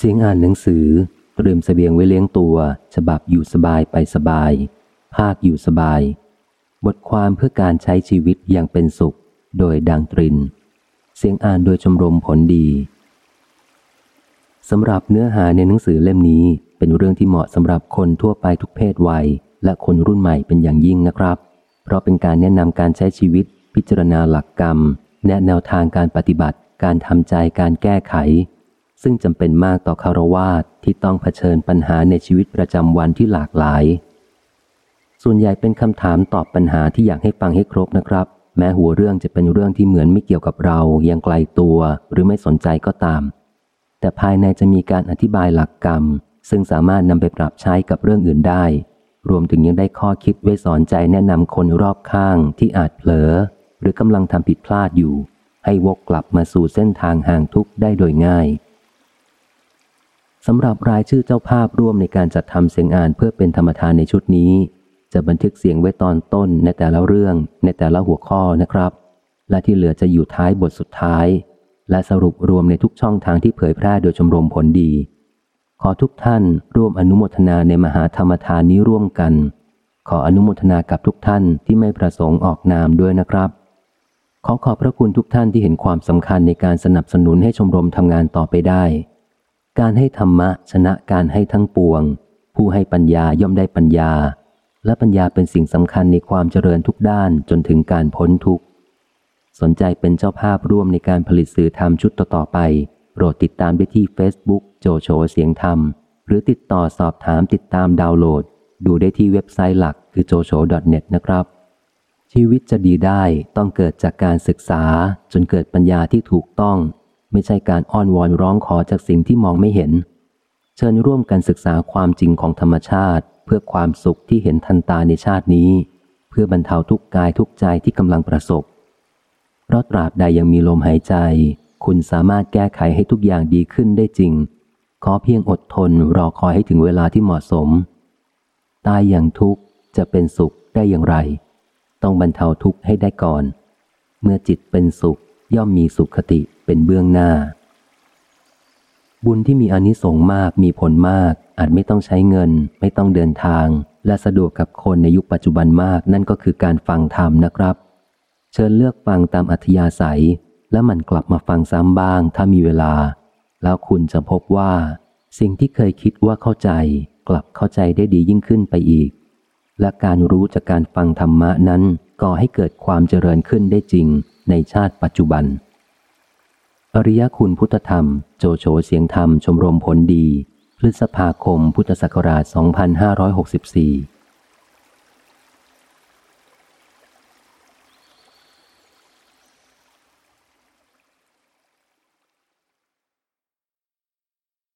เสียงอ่านหนังสือเตรียมเสบียงไว้เลี้ยงตัว ฉบับอยู่สบายไปสบาย ภาคอยู่สบาย บทความเพื่อการใช้ชีวิตอย่างเป็นสุข โดยดังตริน เสียงอ่านโดยชมรมผลดีสำหรับเนื้อหาในหนังสือเล่มนี้เป็นเรื่องที่เหมาะสำหรับคนทั่วไปทุกเพศวัย และคนรุ่นใหม่เป็นอย่างยิ่งนะครับ เพราะเป็นการแนะนำการใช้ชีวิต พิจารณาหลักกรรม แนะแนวทางการปฏิบัติ การทำใจการแก้ไข ซึ่งจำเป็นมากต่อคารวาสที่ต้องเผชิญปัญหาในชีวิตประจำวันที่หลากหลาย ส่วนใหญ่เป็นคำถามตอบปัญหาที่อยากให้ฟังให้ครบนะครับ แม้หัวเรื่องจะเป็นเรื่องที่เหมือนไม่เกี่ยวกับเรา ยังไกลตัว หรือไม่สนใจก็ตาม แต่ภายในจะมีการอธิบายหลักกรรม ซึ่งสามารถนำไปปรับใช้กับเรื่องอื่นได้ รวมถึงยังได้ข้อคิดไว้สอนใจแนะนำคนรอบข้างที่อาจเผลอ หรือกำลังทำผิดพลาดอยู่ ให้วกกลับมาสู่เส้นทางห่างทุกข์ได้โดยง่าย สำหรับรายชื่อเจ้าภาพร่วมในการจัดทำเสียงอ่านเพื่อเป็นธรรมทานในชุดนี้ จะบันทึกเสียงไว้ตอนต้นในแต่ละเรื่องในแต่ละหัวข้อนะครับ และที่เหลือจะอยู่ท้ายบทสุดท้าย และสรุปรวมในทุกช่องทางที่เผยแพร่โดยชมรมผลดี ขอทุกท่านร่วมอนุโมทนาในมหาธรรมทานนี้ร่วมกัน ขออนุโมทนากับทุกท่านที่ไม่ประสงค์ออกนามด้วยนะครับขอขอบพระคุณทุกท่านที่เห็นความสำคัญในการสนับสนุนให้ชมรมทำงานต่อไปได้ การให้ธรรมะชนะการให้ทั้งปวง ผู้ให้ปัญญาย่อมได้ปัญญา และปัญญาเป็นสิ่งสำคัญในความเจริญทุกด้านจนถึงการพ้นทุกข์ สนใจเป็นเจ้าภาพร่วมในการผลิตสื่อธรรมชุดต่อๆไป โปรดติดตามได้ที่ Facebook โจโฉเสียงธรรม หรือติดต่อสอบถามติดตามดาวน์โหลด ดูได้ที่เว็บไซต์หลักคือ jocho.net นะครับ ชีวิตจะดีได้ต้องเกิดจากการศึกษาจนเกิดปัญญาที่ถูกต้อง ไม่ใช่การอ้อนวอนร้องขอจากสิ่งที่มองไม่เห็น เชิญร่วมกันศึกษาความจริงของธรรมชาติ เพื่อความสุขที่เห็นทันตาในชาตินี้ เพื่อบรรเทาทุกกายทุกใจที่กำลังประสบ เพราะตราบใดยังมีลมหายใจ คุณสามารถแก้ไขให้ทุกอย่างดีขึ้นได้จริง ขอเพียงอดทนรอคอยให้ถึงเวลาที่เหมาะสม ตายอย่างทุกข์จะเป็นสุขได้อย่างไร ต้องบรรเทาทุกข์ให้ได้ก่อน เมื่อจิตเป็นสุขย่อมมีสุขคติ เป็นเบื้องหน้า บุญที่มีอนิสงส์มากมีผลมาก อาจไม่ต้องใช้เงิน ไม่ต้องเดินทาง และสะดวกกับคนในยุคปัจจุบันมากนั่นก็คือการฟังธรรมนะครับ เชิญเลือกฟังตามอัธยาศัย และมันกลับมาฟังซ้ำบ้าง ถ้ามีเวลา แล้วคุณจะพบว่า สิ่งที่เคยคิดว่าเข้าใจ กลับเข้าใจได้ดียิ่งขึ้นไปอีก และการรู้จากการฟังธรรมะนั้นก่อให้เกิดความเจริญขึ้นได้จริงในชาติปัจจุบัน อริยคุณพุทธธรรม โจโฉเสียงธรรมชมรมผลดี พฤษภาคมพุทธศักราช 2564